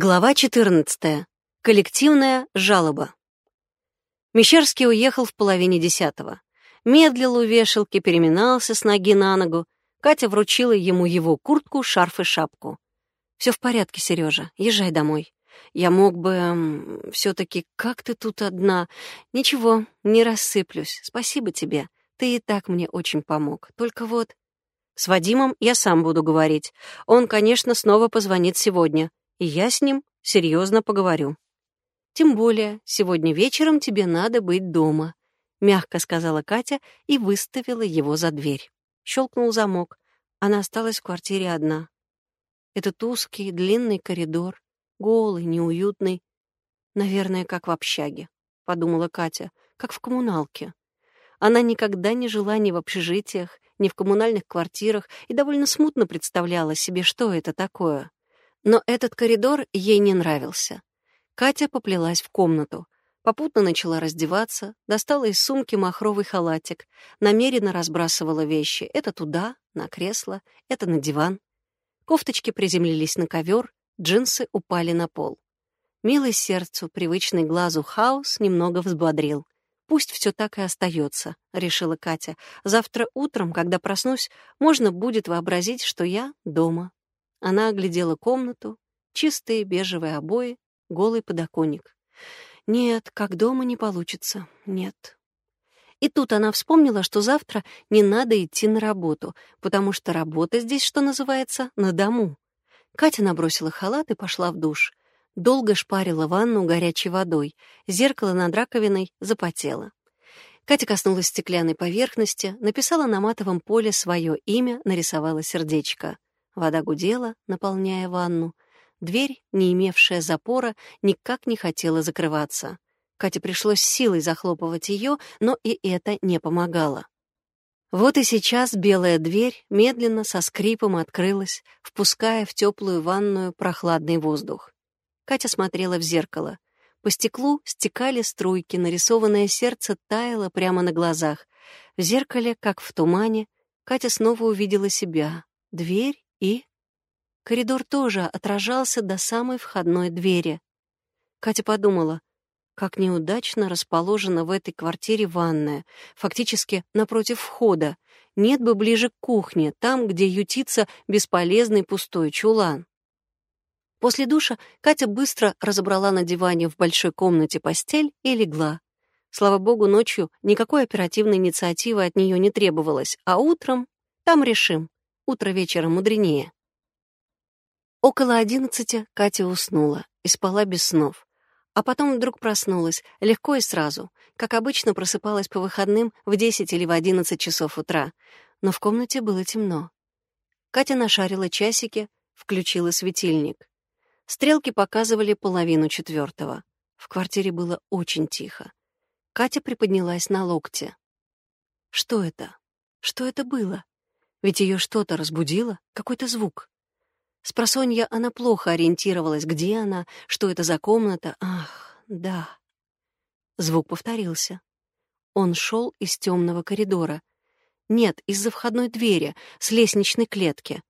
Глава 14. Коллективная жалоба. Мещерский уехал в половине десятого. Медлил у вешалки, переминался с ноги на ногу. Катя вручила ему его куртку, шарф и шапку. Все в порядке, Сережа, езжай домой. Я мог бы... все таки как ты тут одна? Ничего, не рассыплюсь. Спасибо тебе. Ты и так мне очень помог. Только вот... С Вадимом я сам буду говорить. Он, конечно, снова позвонит сегодня и я с ним серьезно поговорю. Тем более, сегодня вечером тебе надо быть дома, мягко сказала Катя и выставила его за дверь. Щелкнул замок. Она осталась в квартире одна. Этот узкий, длинный коридор, голый, неуютный. Наверное, как в общаге, подумала Катя, как в коммуналке. Она никогда не жила ни в общежитиях, ни в коммунальных квартирах и довольно смутно представляла себе, что это такое. Но этот коридор ей не нравился. Катя поплелась в комнату. Попутно начала раздеваться, достала из сумки махровый халатик, намеренно разбрасывала вещи. Это туда, на кресло, это на диван. Кофточки приземлились на ковер, джинсы упали на пол. Милый сердцу, привычный глазу хаос немного взбодрил. «Пусть все так и остается», — решила Катя. «Завтра утром, когда проснусь, можно будет вообразить, что я дома». Она оглядела комнату, чистые бежевые обои, голый подоконник. Нет, как дома не получится, нет. И тут она вспомнила, что завтра не надо идти на работу, потому что работа здесь, что называется, на дому. Катя набросила халат и пошла в душ. Долго шпарила ванну горячей водой, зеркало над раковиной запотело. Катя коснулась стеклянной поверхности, написала на матовом поле свое имя, нарисовала сердечко. Вода гудела, наполняя ванну. Дверь, не имевшая запора, никак не хотела закрываться. Кате пришлось силой захлопывать ее, но и это не помогало. Вот и сейчас белая дверь медленно со скрипом открылась, впуская в теплую ванную прохладный воздух. Катя смотрела в зеркало. По стеклу стекали струйки, нарисованное сердце таяло прямо на глазах. В зеркале, как в тумане, Катя снова увидела себя, дверь и... Коридор тоже отражался до самой входной двери. Катя подумала, как неудачно расположена в этой квартире ванная, фактически напротив входа. Нет бы ближе к кухне, там, где ютится бесполезный пустой чулан. После душа Катя быстро разобрала на диване в большой комнате постель и легла. Слава богу, ночью никакой оперативной инициативы от нее не требовалось, а утром там решим. Утро вечера мудренее. Около одиннадцати Катя уснула и спала без снов. А потом вдруг проснулась, легко и сразу, как обычно просыпалась по выходным в десять или в одиннадцать часов утра. Но в комнате было темно. Катя нашарила часики, включила светильник. Стрелки показывали половину четвертого. В квартире было очень тихо. Катя приподнялась на локте. Что это? Что это было? Ведь ее что-то разбудило, какой-то звук. С просонья она плохо ориентировалась, где она, что это за комната. Ах, да. Звук повторился. Он шел из темного коридора. Нет, из-за входной двери, с лестничной клетки.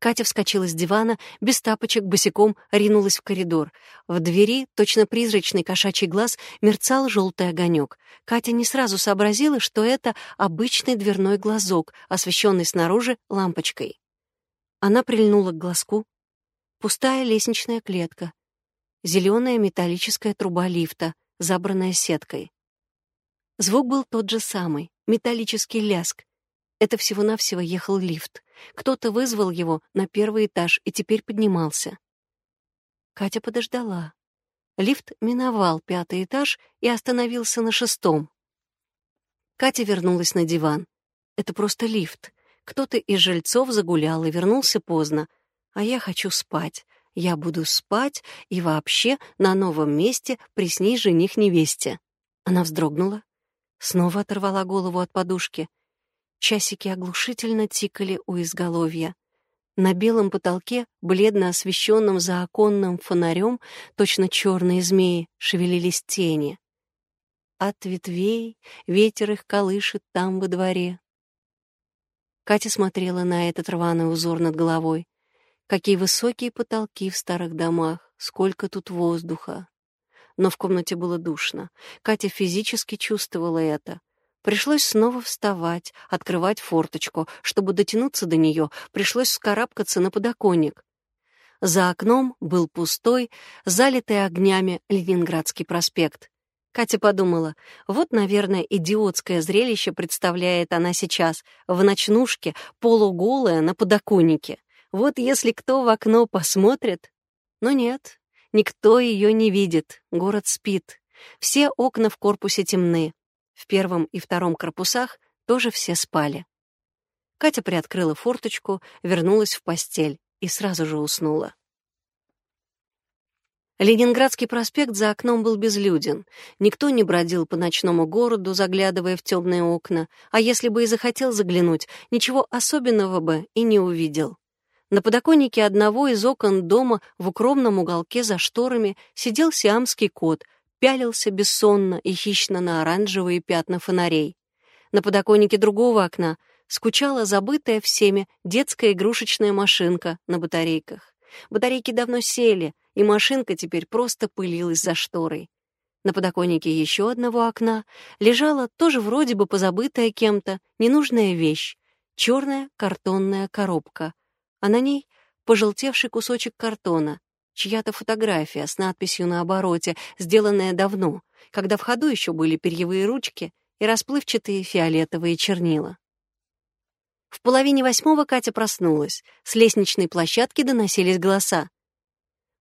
Катя вскочила с дивана, без тапочек, босиком ринулась в коридор. В двери, точно призрачный кошачий глаз, мерцал желтый огонек. Катя не сразу сообразила, что это обычный дверной глазок, освещенный снаружи лампочкой. Она прильнула к глазку. Пустая лестничная клетка. Зеленая металлическая труба лифта, забранная сеткой. Звук был тот же самый, металлический ляск. Это всего-навсего ехал лифт. Кто-то вызвал его на первый этаж и теперь поднимался. Катя подождала. Лифт миновал пятый этаж и остановился на шестом. Катя вернулась на диван. Это просто лифт. Кто-то из жильцов загулял и вернулся поздно. А я хочу спать. Я буду спать и вообще на новом месте приснись жених невесте. Она вздрогнула, снова оторвала голову от подушки — Часики оглушительно тикали у изголовья. На белом потолке, бледно освещенном за оконным фонарем, точно черные змеи, шевелились тени. От ветвей ветер их колышет там во дворе. Катя смотрела на этот рваный узор над головой. Какие высокие потолки в старых домах, сколько тут воздуха. Но в комнате было душно. Катя физически чувствовала это. Пришлось снова вставать, открывать форточку. Чтобы дотянуться до нее, пришлось скарабкаться на подоконник. За окном был пустой, залитый огнями Ленинградский проспект. Катя подумала, вот, наверное, идиотское зрелище представляет она сейчас, в ночнушке, полуголая, на подоконнике. Вот если кто в окно посмотрит... Но нет, никто ее не видит, город спит. Все окна в корпусе темны. В первом и втором корпусах тоже все спали. Катя приоткрыла форточку, вернулась в постель и сразу же уснула. Ленинградский проспект за окном был безлюден. Никто не бродил по ночному городу, заглядывая в темные окна, а если бы и захотел заглянуть, ничего особенного бы и не увидел. На подоконнике одного из окон дома в укромном уголке за шторами сидел сиамский кот, пялился бессонно и хищно на оранжевые пятна фонарей. На подоконнике другого окна скучала забытая всеми детская игрушечная машинка на батарейках. Батарейки давно сели, и машинка теперь просто пылилась за шторой. На подоконнике еще одного окна лежала тоже вроде бы позабытая кем-то ненужная вещь — черная картонная коробка, а на ней пожелтевший кусочек картона, чья-то фотография с надписью на обороте, сделанная давно, когда в ходу еще были перьевые ручки и расплывчатые фиолетовые чернила. В половине восьмого Катя проснулась. С лестничной площадки доносились голоса.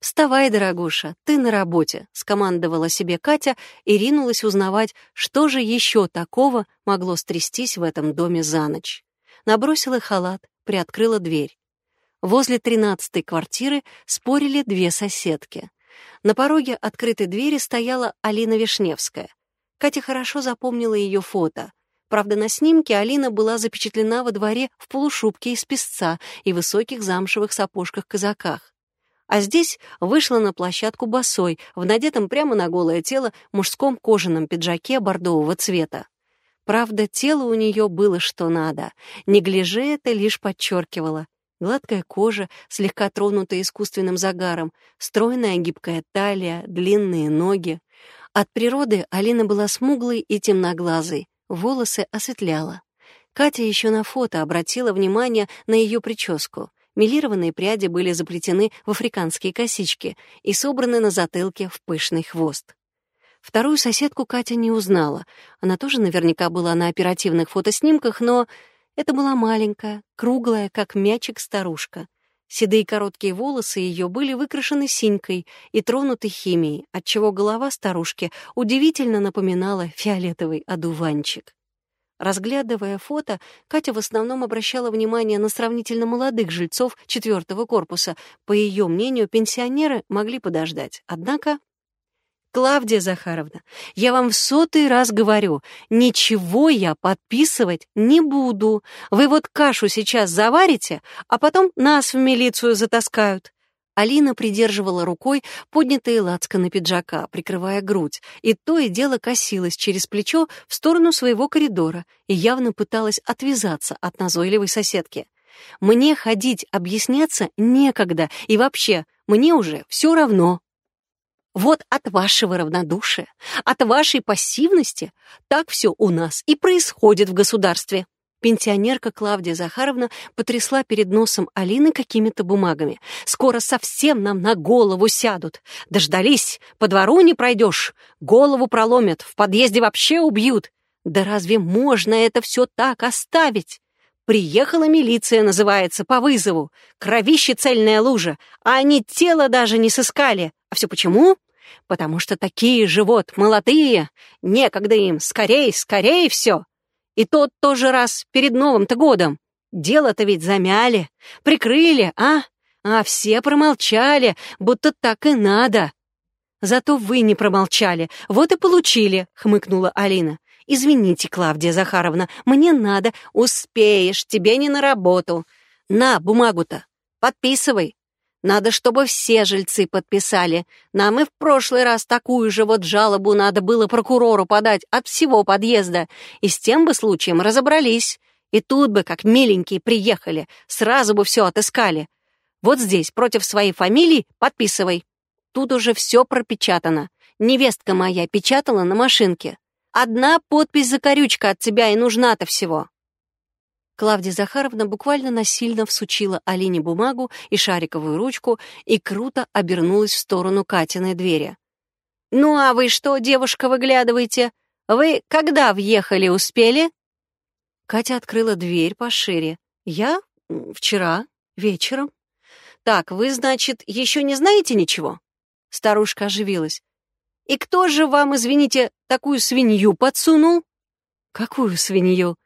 «Вставай, дорогуша, ты на работе», — скомандовала себе Катя и ринулась узнавать, что же еще такого могло стрястись в этом доме за ночь. Набросила халат, приоткрыла дверь. Возле тринадцатой квартиры спорили две соседки. На пороге открытой двери стояла Алина Вишневская. Катя хорошо запомнила ее фото. Правда, на снимке Алина была запечатлена во дворе в полушубке из песца и высоких замшевых сапожках-казаках а здесь вышла на площадку босой, в надетом прямо на голое тело мужском кожаном пиджаке бордового цвета. Правда, тело у нее было что надо. Неглиже это лишь подчеркивало. Гладкая кожа, слегка тронутая искусственным загаром, стройная гибкая талия, длинные ноги. От природы Алина была смуглой и темноглазой, волосы осветляла. Катя еще на фото обратила внимание на ее прическу. Милированные пряди были заплетены в африканские косички и собраны на затылке в пышный хвост. Вторую соседку Катя не узнала. Она тоже наверняка была на оперативных фотоснимках, но это была маленькая, круглая, как мячик старушка. Седые короткие волосы ее были выкрашены синькой и тронуты химией, отчего голова старушки удивительно напоминала фиолетовый одуванчик. Разглядывая фото, Катя в основном обращала внимание на сравнительно молодых жильцов четвертого корпуса. По ее мнению, пенсионеры могли подождать. Однако... «Клавдия Захаровна, я вам в сотый раз говорю, ничего я подписывать не буду. Вы вот кашу сейчас заварите, а потом нас в милицию затаскают. Алина придерживала рукой поднятые лацканы пиджака, прикрывая грудь, и то и дело косилась через плечо в сторону своего коридора и явно пыталась отвязаться от назойливой соседки. «Мне ходить объясняться некогда, и вообще, мне уже все равно». Вот от вашего равнодушия, от вашей пассивности так все у нас и происходит в государстве. Пенсионерка Клавдия Захаровна потрясла перед носом Алины какими-то бумагами. «Скоро совсем нам на голову сядут. Дождались, по двору не пройдешь. Голову проломят, в подъезде вообще убьют. Да разве можно это все так оставить?» Приехала милиция, называется, по вызову. Кровище цельная лужа, а они тело даже не сыскали. А все почему? Потому что такие же вот молодые. Некогда им, скорей, скорей все. И тот тоже раз перед Новым-то годом. Дело-то ведь замяли, прикрыли, а? А все промолчали, будто так и надо. Зато вы не промолчали, вот и получили, хмыкнула Алина. Извините, Клавдия Захаровна, мне надо. Успеешь, тебе не на работу. На бумагу-то, подписывай. Надо, чтобы все жильцы подписали. Нам и в прошлый раз такую же вот жалобу надо было прокурору подать от всего подъезда. И с тем бы случаем разобрались. И тут бы, как миленькие, приехали, сразу бы все отыскали. Вот здесь, против своей фамилии, подписывай. Тут уже все пропечатано. Невестка моя печатала на машинке. Одна подпись-закорючка от тебя и нужна-то всего». Клавдия Захаровна буквально насильно всучила Алине бумагу и шариковую ручку и круто обернулась в сторону Катиной двери. «Ну а вы что, девушка, выглядываете? Вы когда въехали, успели?» Катя открыла дверь пошире. «Я? Вчера? Вечером?» «Так, вы, значит, еще не знаете ничего?» Старушка оживилась. «И кто же вам, извините, такую свинью подсунул?» «Какую свинью?»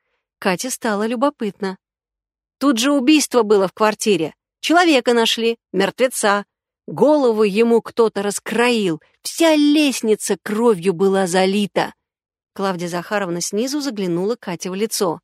Кате стало любопытно. «Тут же убийство было в квартире. Человека нашли, мертвеца. Голову ему кто-то раскроил. Вся лестница кровью была залита». Клавдия Захаровна снизу заглянула Кате в лицо.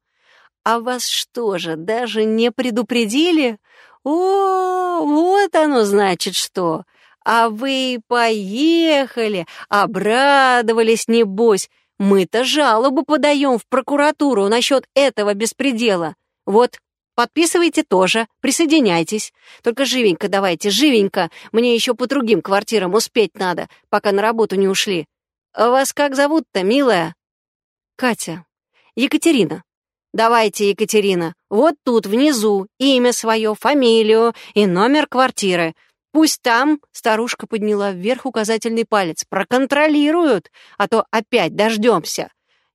«А вас что же, даже не предупредили? О, вот оно значит что! А вы поехали, обрадовались, небось. Мы-то жалобу подаем в прокуратуру насчет этого беспредела. Вот, подписывайте тоже, присоединяйтесь. Только живенько давайте, живенько. Мне еще по другим квартирам успеть надо, пока на работу не ушли. Вас как зовут-то, милая? Катя. Екатерина. Давайте, Екатерина, вот тут внизу имя свое, фамилию и номер квартиры. Пусть там, старушка подняла вверх указательный палец, проконтролируют, а то опять дождемся.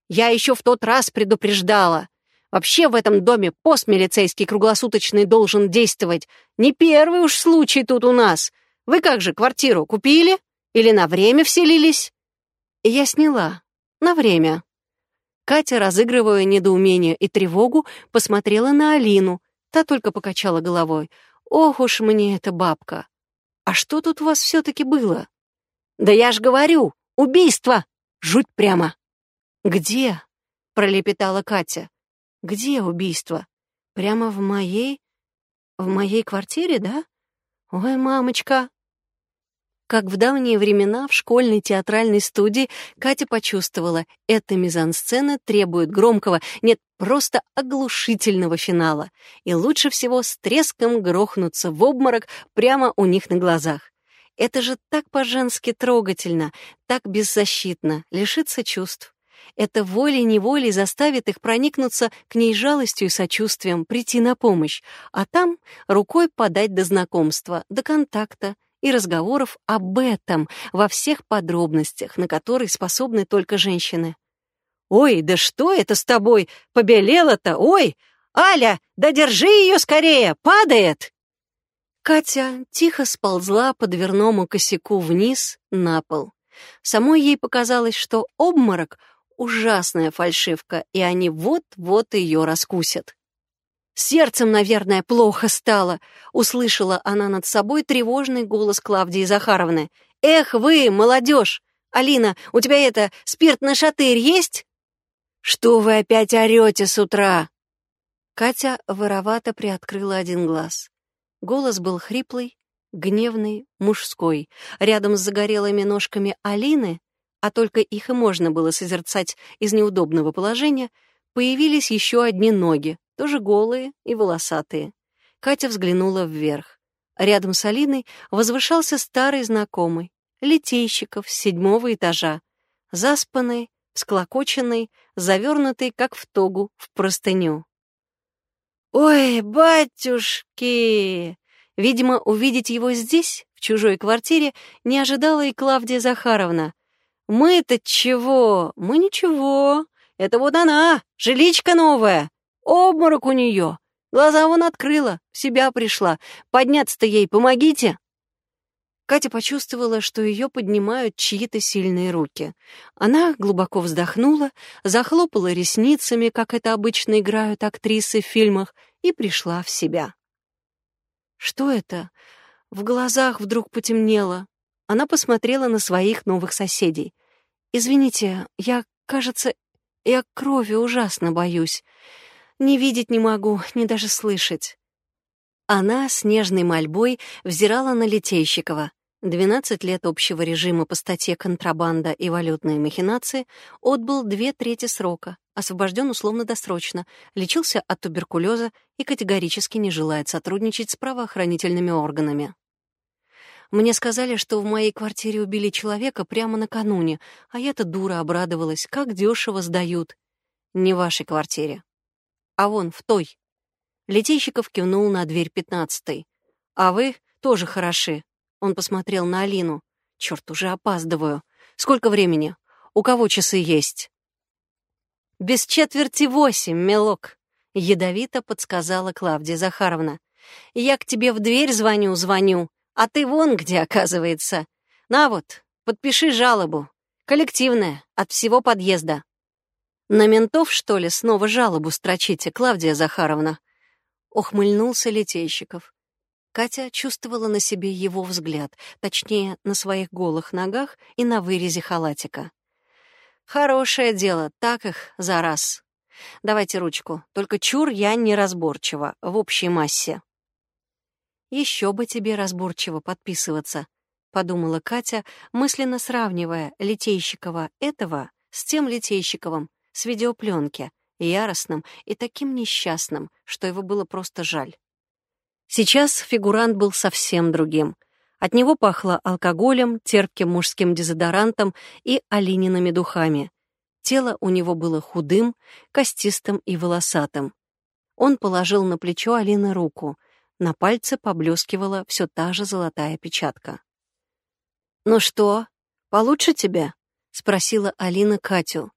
Я еще в тот раз предупреждала. Вообще в этом доме пост милицейский круглосуточный должен действовать. Не первый уж случай тут у нас. Вы как же, квартиру купили? Или на время вселились? Я сняла. На время. Катя, разыгрывая недоумение и тревогу, посмотрела на Алину. Та только покачала головой. «Ох уж мне эта бабка! «А что тут у вас все-таки было?» «Да я ж говорю, убийство! Жуть прямо!» «Где?» — пролепетала Катя. «Где убийство? Прямо в моей... в моей квартире, да? Ой, мамочка!» Как в давние времена в школьной театральной студии Катя почувствовала, эта мизансцена требует громкого, нет, просто оглушительного финала. И лучше всего с треском грохнуться в обморок прямо у них на глазах. Это же так по-женски трогательно, так беззащитно, лишиться чувств. Это волей-неволей заставит их проникнуться к ней жалостью и сочувствием, прийти на помощь, а там рукой подать до знакомства, до контакта, и разговоров об этом во всех подробностях, на которые способны только женщины. «Ой, да что это с тобой? Побелела-то? Ой! Аля, да держи ее скорее! Падает!» Катя тихо сползла по дверному косяку вниз на пол. Самой ей показалось, что обморок — ужасная фальшивка, и они вот-вот ее раскусят. Сердцем, наверное, плохо стало, услышала она над собой тревожный голос Клавдии Захаровны. Эх вы, молодежь! Алина, у тебя это, спирт на шатырь есть? Что вы опять орете с утра? Катя воровато приоткрыла один глаз. Голос был хриплый, гневный, мужской. Рядом с загорелыми ножками Алины, а только их и можно было созерцать из неудобного положения, появились еще одни ноги, тоже голые и волосатые. Катя взглянула вверх. Рядом с Алиной возвышался старый знакомый, Литейщиков с седьмого этажа, заспанный, склокоченный, завернутый, как в тогу, в простыню. «Ой, батюшки!» Видимо, увидеть его здесь, в чужой квартире, не ожидала и Клавдия Захаровна. «Мы-то чего? Мы ничего. Это вот она, жиличка новая. Обморок у нее. Глаза вон открыла, в себя пришла. Подняться-то ей помогите. Катя почувствовала, что ее поднимают чьи-то сильные руки. Она глубоко вздохнула, захлопала ресницами, как это обычно играют актрисы в фильмах, и пришла в себя. Что это? В глазах вдруг потемнело. Она посмотрела на своих новых соседей. «Извините, я, кажется, я крови ужасно боюсь. Не видеть не могу, ни даже слышать. Она с нежной мольбой взирала на Литейщикова. 12 лет общего режима по статье «Контрабанда и валютные махинации» отбыл две трети срока, освобожден условно-досрочно, лечился от туберкулеза и категорически не желает сотрудничать с правоохранительными органами. Мне сказали, что в моей квартире убили человека прямо накануне, а я-то дура обрадовалась, как дешево сдают. Не в вашей квартире. А вон, в той. Летейщиков кивнул на дверь пятнадцатой. А вы тоже хороши. Он посмотрел на Алину. Черт, уже опаздываю. Сколько времени? У кого часы есть? Без четверти восемь, мелок. Ядовито подсказала Клавдия Захаровна. Я к тебе в дверь звоню, звоню, а ты вон где, оказывается. На вот, подпиши жалобу. Коллективная, от всего подъезда. На ментов, что ли, снова жалобу строчите, Клавдия Захаровна? Ухмыльнулся Летейщиков. Катя чувствовала на себе его взгляд, точнее, на своих голых ногах и на вырезе халатика. «Хорошее дело, так их за раз. Давайте ручку, только чур я неразборчива, в общей массе». «Еще бы тебе разборчиво подписываться», — подумала Катя, мысленно сравнивая Литейщикова этого с тем Литейщиковым с видеопленки, яростным и таким несчастным, что его было просто жаль. Сейчас фигурант был совсем другим. От него пахло алкоголем, терпким мужским дезодорантом и олиниными духами. Тело у него было худым, костистым и волосатым. Он положил на плечо Алины руку. На пальце поблескивала все та же золотая печатка. «Ну что, получше тебя?» — спросила Алина Катю.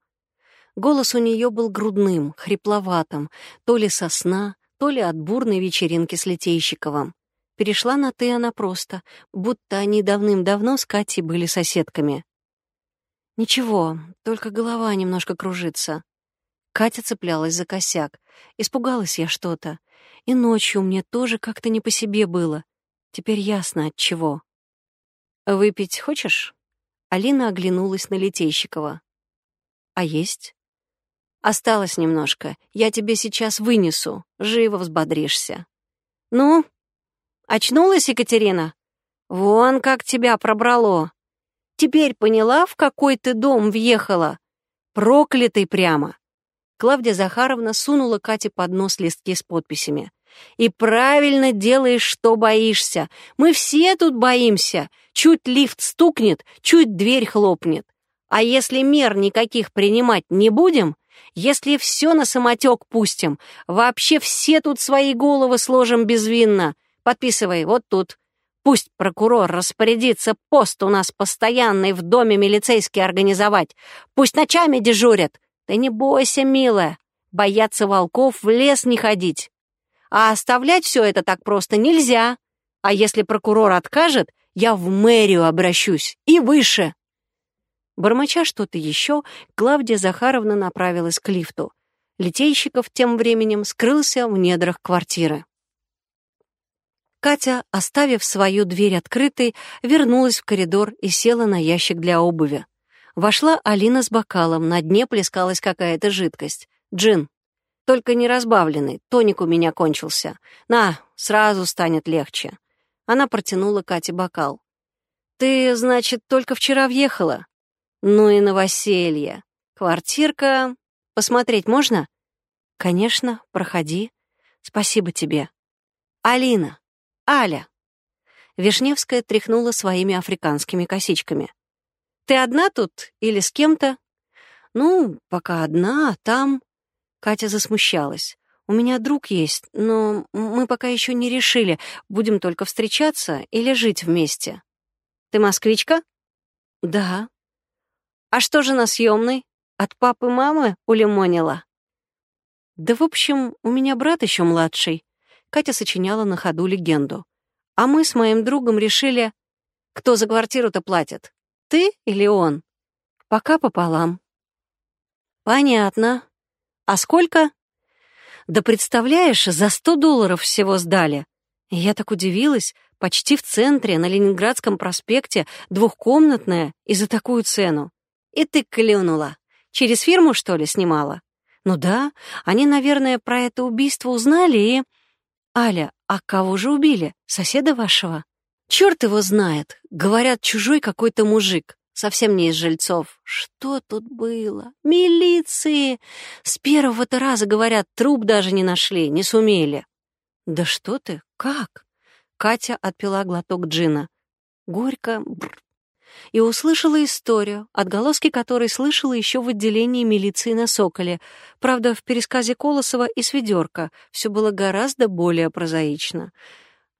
Голос у нее был грудным, хрипловатым, то ли со сна, то ли от бурной вечеринки с Литейщиковым. Перешла на «ты» она просто, будто они давным-давно с Катей были соседками. Ничего, только голова немножко кружится. Катя цеплялась за косяк. Испугалась я что-то. И ночью мне тоже как-то не по себе было. Теперь ясно, от чего. «Выпить хочешь?» Алина оглянулась на Литейщикова. «А есть?» Осталось немножко. Я тебе сейчас вынесу. Живо взбодришься. Ну, очнулась Екатерина? Вон как тебя пробрало. Теперь поняла, в какой ты дом въехала? Проклятый прямо. Клавдия Захаровна сунула Кате под нос листки с подписями. «И правильно делаешь, что боишься. Мы все тут боимся. Чуть лифт стукнет, чуть дверь хлопнет. А если мер никаких принимать не будем, если все на самотек пустим, вообще все тут свои головы сложим безвинно. Подписывай, вот тут. Пусть прокурор распорядится пост у нас постоянный в доме милицейский организовать. Пусть ночами дежурят. Ты не бойся, милая. Бояться волков в лес не ходить. А оставлять все это так просто нельзя. А если прокурор откажет, я в мэрию обращусь и выше. Бормоча что-то еще, Клавдия Захаровна направилась к лифту. Литейщиков тем временем скрылся в недрах квартиры. Катя, оставив свою дверь открытой, вернулась в коридор и села на ящик для обуви. Вошла Алина с бокалом, на дне плескалась какая-то жидкость. Джин. Только не разбавленный, тоник у меня кончился. На, сразу станет легче. Она протянула Кате бокал. «Ты, значит, только вчера въехала?» Ну и новоселье. Квартирка... Посмотреть можно? Конечно, проходи. Спасибо тебе. Алина. Аля. Вишневская тряхнула своими африканскими косичками. Ты одна тут или с кем-то? Ну, пока одна, а там... Катя засмущалась. У меня друг есть, но мы пока еще не решили, будем только встречаться или жить вместе. Ты москвичка? Да. А что же на съемной? От папы мамы улимонила? Да, в общем, у меня брат еще младший. Катя сочиняла на ходу легенду. А мы с моим другом решили, кто за квартиру-то платит, ты или он? Пока пополам. Понятно. А сколько? Да представляешь, за сто долларов всего сдали. Я так удивилась, почти в центре, на Ленинградском проспекте, двухкомнатная и за такую цену. И ты клюнула. Через фирму, что ли, снимала? Ну да, они, наверное, про это убийство узнали и... Аля, а кого же убили? Соседа вашего? Черт его знает. Говорят, чужой какой-то мужик. Совсем не из жильцов. Что тут было? Милиции! С первого-то раза, говорят, труп даже не нашли, не сумели. Да что ты? Как? Катя отпила глоток джина. Горько. Бррр. И услышала историю, отголоски которой слышала еще в отделении милиции на Соколе. Правда, в пересказе Колосова и Сведерка все было гораздо более прозаично.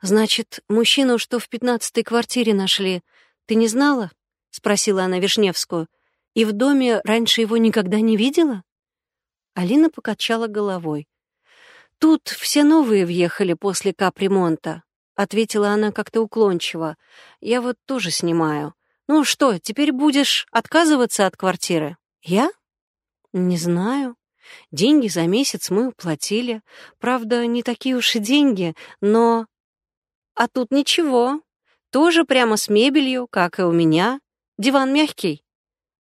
«Значит, мужчину, что в пятнадцатой квартире нашли, ты не знала?» — спросила она Вишневскую. «И в доме раньше его никогда не видела?» Алина покачала головой. «Тут все новые въехали после капремонта», — ответила она как-то уклончиво. «Я вот тоже снимаю. Ну что, теперь будешь отказываться от квартиры?» «Я?» «Не знаю. Деньги за месяц мы уплатили. Правда, не такие уж и деньги, но...» А тут ничего. Тоже прямо с мебелью, как и у меня. Диван мягкий.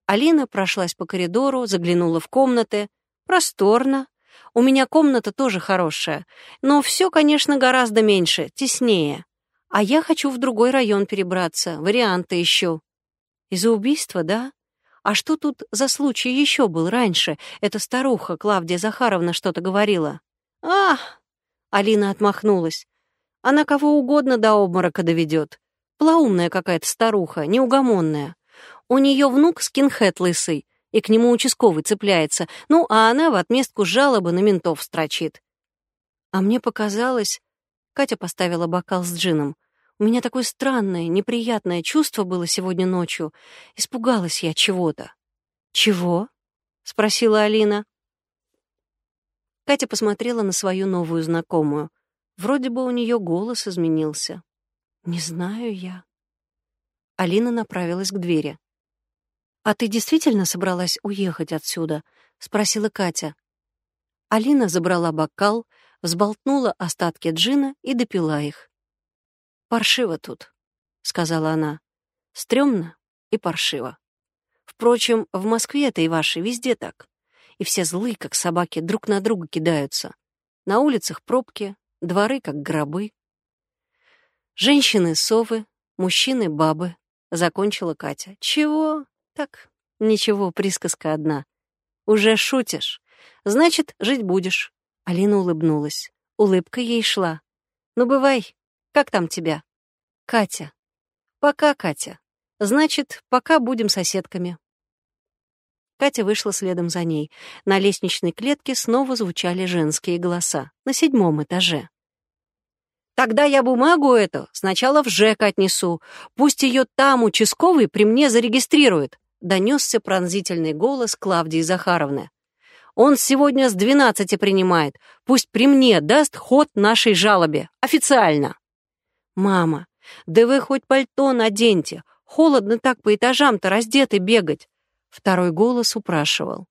Алина прошлась по коридору, заглянула в комнаты. Просторно. У меня комната тоже хорошая. Но все, конечно, гораздо меньше, теснее. А я хочу в другой район перебраться, варианты ищу. Из-за убийства, да? А что тут за случай еще был раньше? Эта старуха, Клавдия Захаровна, что-то говорила. «Ах!» — Алина отмахнулась. Она кого угодно до обморока доведет. Плаумная какая-то старуха, неугомонная. У нее внук скинхед лысый, и к нему участковый цепляется, ну, а она в отместку жалобы на ментов строчит. А мне показалось... Катя поставила бокал с джином. У меня такое странное, неприятное чувство было сегодня ночью. Испугалась я чего-то. «Чего?» — спросила Алина. Катя посмотрела на свою новую знакомую — Вроде бы у нее голос изменился. Не знаю я. Алина направилась к двери. «А ты действительно собралась уехать отсюда?» — спросила Катя. Алина забрала бокал, взболтнула остатки джина и допила их. «Паршиво тут», — сказала она. «Стрёмно и паршиво. Впрочем, в Москве-то и вашей везде так. И все злые, как собаки, друг на друга кидаются. На улицах пробки, дворы как гробы. Женщины — совы, мужчины — бабы, — закончила Катя. Чего? Так, ничего, присказка одна. Уже шутишь? Значит, жить будешь. Алина улыбнулась. Улыбка ей шла. Ну, бывай. Как там тебя? Катя. Пока, Катя. Значит, пока будем соседками. Катя вышла следом за ней. На лестничной клетке снова звучали женские голоса. На седьмом этаже. Тогда я бумагу эту сначала в ЖЭК отнесу. Пусть ее там участковый при мне зарегистрирует», — донесся пронзительный голос Клавдии Захаровны. «Он сегодня с двенадцати принимает. Пусть при мне даст ход нашей жалобе. Официально». «Мама, да вы хоть пальто наденьте. Холодно так по этажам-то раздеты бегать», — второй голос упрашивал.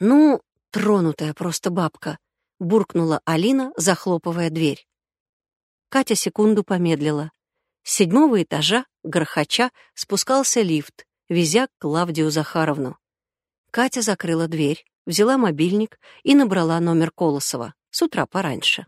«Ну, тронутая просто бабка», — буркнула Алина, захлопывая дверь. Катя секунду помедлила. С седьмого этажа, грохоча, спускался лифт, везя Клавдию Захаровну. Катя закрыла дверь, взяла мобильник и набрала номер Колосова с утра пораньше.